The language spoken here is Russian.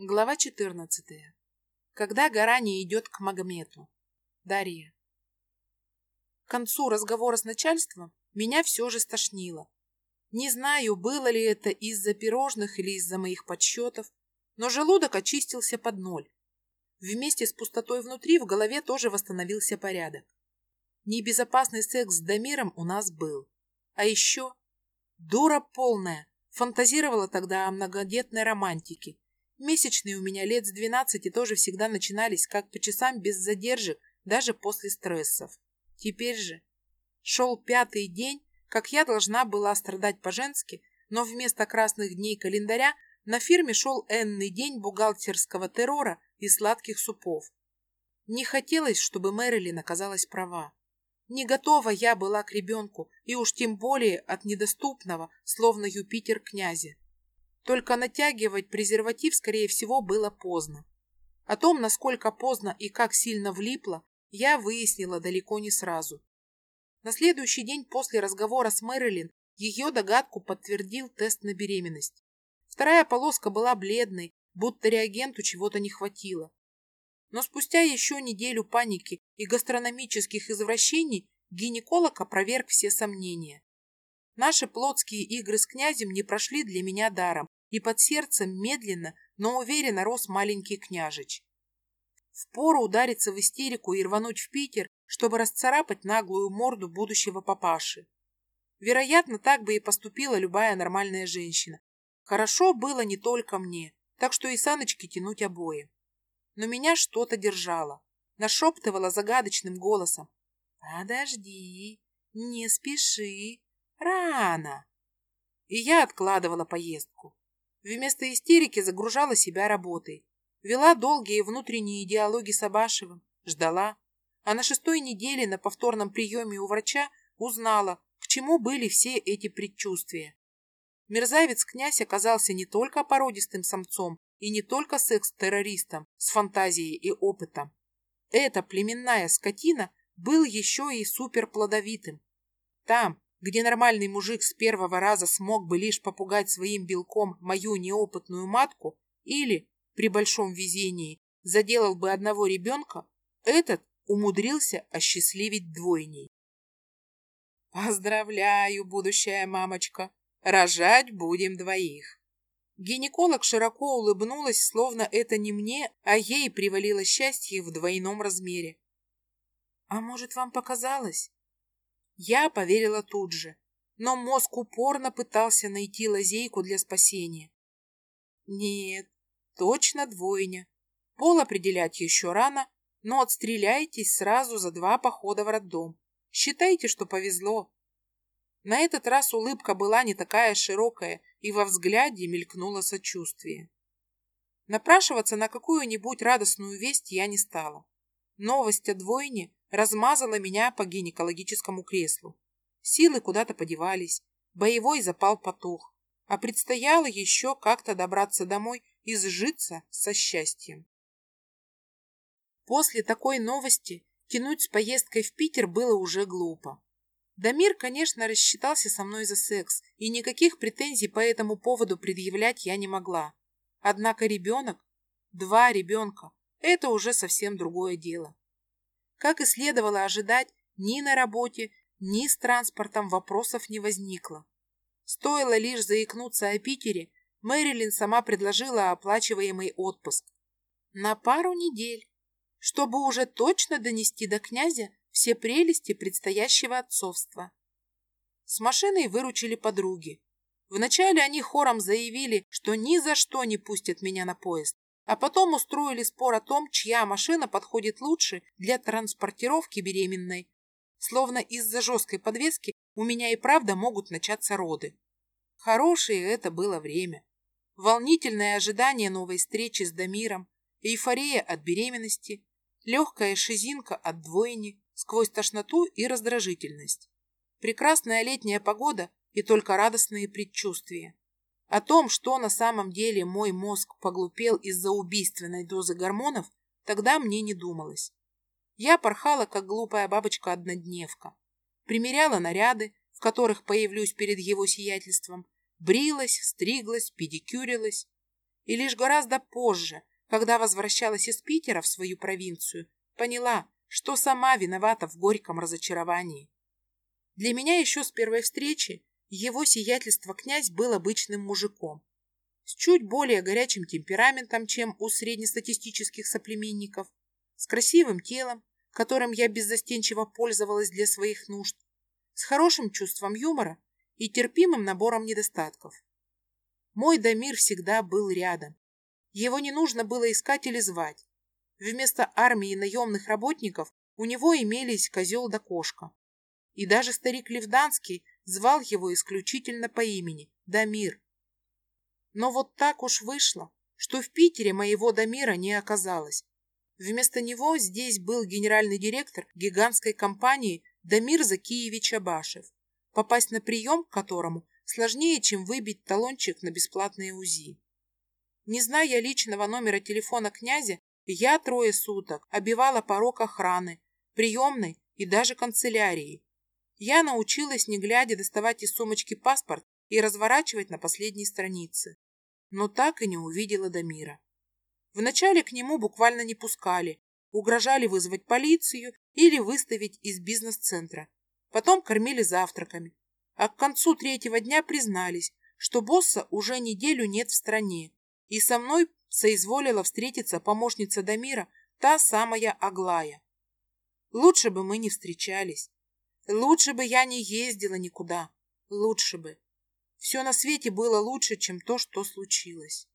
Глава 14. Когда гора не идет к Магомету. Дарья. К концу разговора с начальством меня все же стошнило. Не знаю, было ли это из-за пирожных или из-за моих подсчетов, но желудок очистился под ноль. Вместе с пустотой внутри в голове тоже восстановился порядок. Небезопасный секс с Дамиром у нас был. А еще дура полная, фантазировала тогда о многодетной романтике Месячные у меня лет с двенадцати тоже всегда начинались как по часам без задержек, даже после стрессов. Теперь же шел пятый день, как я должна была страдать по-женски, но вместо красных дней календаря на фирме шел энный день бухгалтерского террора и сладких супов. Не хотелось, чтобы Мэрилин оказалась права. Не готова я была к ребенку, и уж тем более от недоступного, словно Юпитер князя. Только натягивать презерватив, скорее всего, было поздно. О том, насколько поздно и как сильно влипло, я выяснила далеко не сразу. На следующий день после разговора с Мэрилин ее догадку подтвердил тест на беременность. Вторая полоска была бледной, будто реагенту чего-то не хватило. Но спустя еще неделю паники и гастрономических извращений гинеколог опроверг все сомнения. Наши плотские игры с князем не прошли для меня даром, и под сердцем медленно, но уверенно рос маленький княжич. Впору удариться в истерику и рвануть в Питер, чтобы расцарапать наглую морду будущего папаши. Вероятно, так бы и поступила любая нормальная женщина. Хорошо было не только мне, так что и саночки тянуть обоим. Но меня что-то держало, нашептывало загадочным голосом. «Подожди, не спеши, рано!» И я откладывала поездку. Вместо истерики загружала себя работой. Вела долгие внутренние диалоги с Абашевым, ждала. А на шестой неделе на повторном приеме у врача узнала, к чему были все эти предчувствия. Мерзавец-князь оказался не только породистым самцом и не только секс-террористом с фантазией и опытом. Эта племенная скотина был еще и суперплодовитым. Там, где нормальный мужик с первого раза смог бы лишь попугать своим белком мою неопытную матку или, при большом везении, заделал бы одного ребенка, этот умудрился осчастливить двойней. Поздравляю, будущая мамочка, рожать будем двоих. Гинеколог широко улыбнулась, словно это не мне, а ей привалило счастье в двойном размере. А может, вам показалось? Я поверила тут же, но мозг упорно пытался найти лазейку для спасения. Нет, точно двойня. Пол определять еще рано, но отстреляйтесь сразу за два похода в роддом. Считайте, что повезло. На этот раз улыбка была не такая широкая, и во взгляде мелькнуло сочувствие. Напрашиваться на какую-нибудь радостную весть я не стала. Новость о двойне размазала меня по гинекологическому креслу. Силы куда-то подевались, боевой запал потух, а предстояло еще как-то добраться домой и сжиться со счастьем. После такой новости тянуть с поездкой в Питер было уже глупо. Дамир, конечно, рассчитался со мной за секс, и никаких претензий по этому поводу предъявлять я не могла. Однако ребенок, два ребенка, это уже совсем другое дело. Как и следовало ожидать, ни на работе, ни с транспортом вопросов не возникло. Стоило лишь заикнуться о Питере, Мэрилин сама предложила оплачиваемый отпуск. На пару недель, чтобы уже точно донести до князя все прелести предстоящего отцовства. С машиной выручили подруги. Вначале они хором заявили, что ни за что не пустят меня на поезд, а потом устроили спор о том, чья машина подходит лучше для транспортировки беременной. Словно из-за жесткой подвески у меня и правда могут начаться роды. Хорошее это было время. Волнительное ожидание новой встречи с Дамиром, эйфория от беременности, легкая шизинка от двойни, сквозь тошноту и раздражительность. Прекрасная летняя погода и только радостные предчувствия. О том, что на самом деле мой мозг поглупел из-за убийственной дозы гормонов, тогда мне не думалось. Я порхала, как глупая бабочка-однодневка. Примеряла наряды, в которых появлюсь перед его сиятельством, брилась, стриглась, педикюрилась. И лишь гораздо позже, когда возвращалась из Питера в свою провинцию, поняла, что сама виновата в горьком разочаровании. Для меня еще с первой встречи его сиятельство князь был обычным мужиком, с чуть более горячим темпераментом, чем у среднестатистических соплеменников, с красивым телом, которым я беззастенчиво пользовалась для своих нужд, с хорошим чувством юмора и терпимым набором недостатков. Мой Дамир всегда был рядом. Его не нужно было искать или звать. Вместо армии наемных работников у него имелись козел да кошка. И даже старик Левданский звал его исключительно по имени – Дамир. Но вот так уж вышло, что в Питере моего Дамира не оказалось. Вместо него здесь был генеральный директор гигантской компании Дамир Закиевич Абашев, попасть на прием к которому сложнее, чем выбить талончик на бесплатное УЗИ. Не зная личного номера телефона князя, я трое суток обивала порог охраны, приемной и даже канцелярии. Я научилась, не глядя, доставать из сумочки паспорт и разворачивать на последней странице. Но так и не увидела Дамира. Вначале к нему буквально не пускали, угрожали вызвать полицию или выставить из бизнес-центра. Потом кормили завтраками. А к концу третьего дня признались, что босса уже неделю нет в стране, и со мной соизволила встретиться помощница Дамира, та самая Аглая. Лучше бы мы не встречались. Лучше бы я не ездила никуда. Лучше бы. Все на свете было лучше, чем то, что случилось.